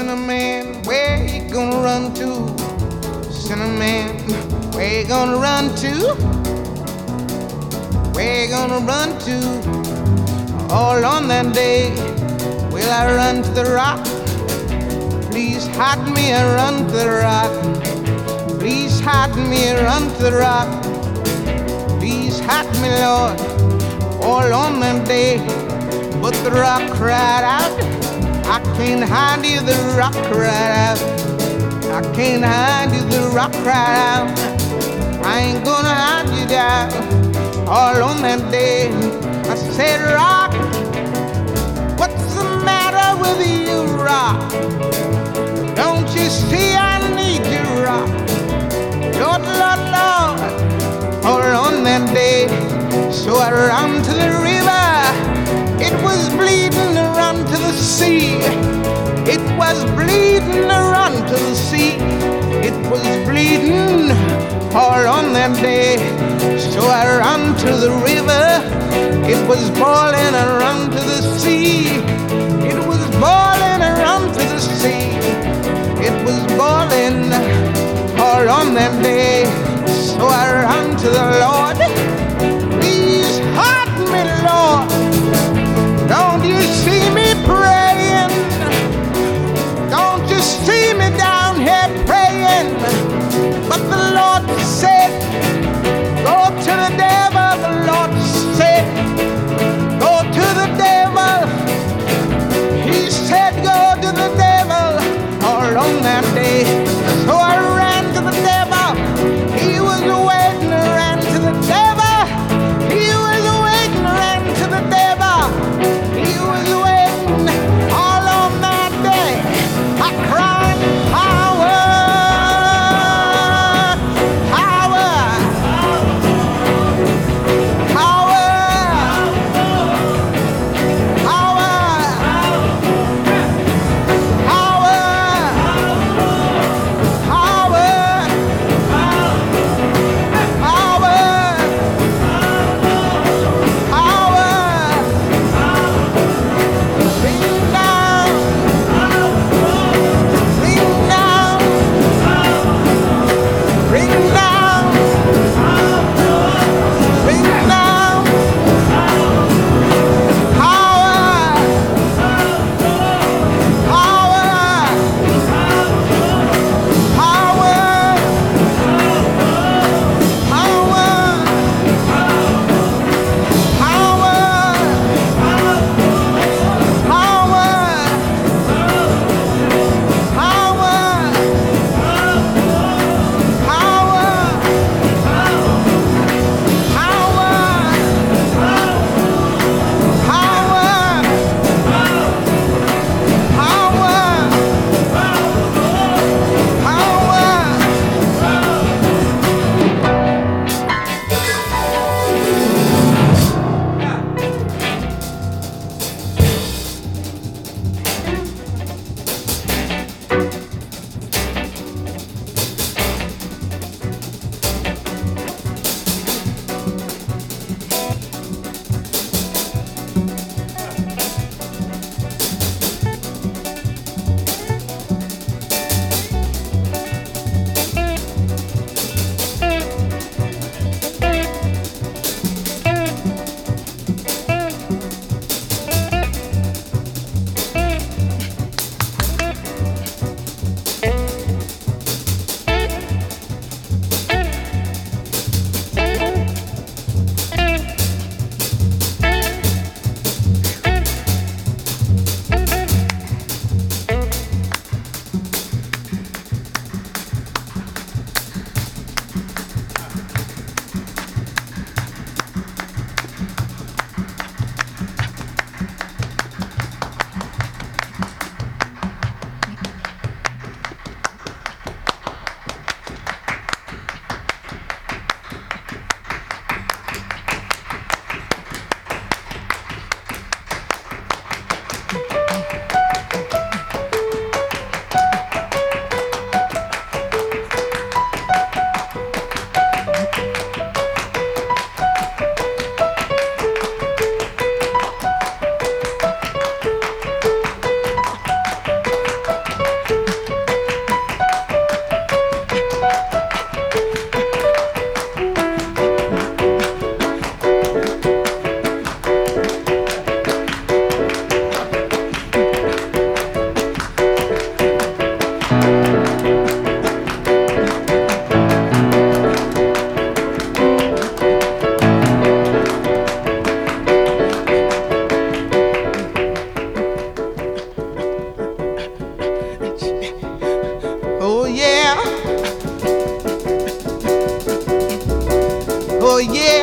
Sinner man, where you gonna run to? Sinner man, where you gonna run to? Where you gonna run to? All on that day, will I run to the rock? Please hide me and run to the rock. Please hide me and run to the rock. Please hide me, Lord, all on that day. But the rock cried out, I can't hide you, the rock cried out. I can't hide you, the rock cried out. I ain't gonna hide you down all on that day. I said, Rock, what's the matter with you, Rock? Don't you see all on that day. So I ran to the river. It was boiling and run to the sea. It was boiling and run to the sea. It was boiling all on that day. So I ran to the Lord.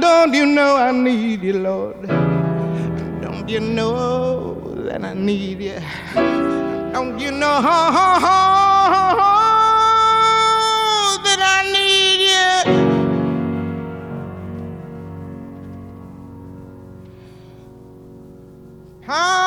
Don't you know I need you, Lord? Don't you know that I need you? Don't you know that I need you?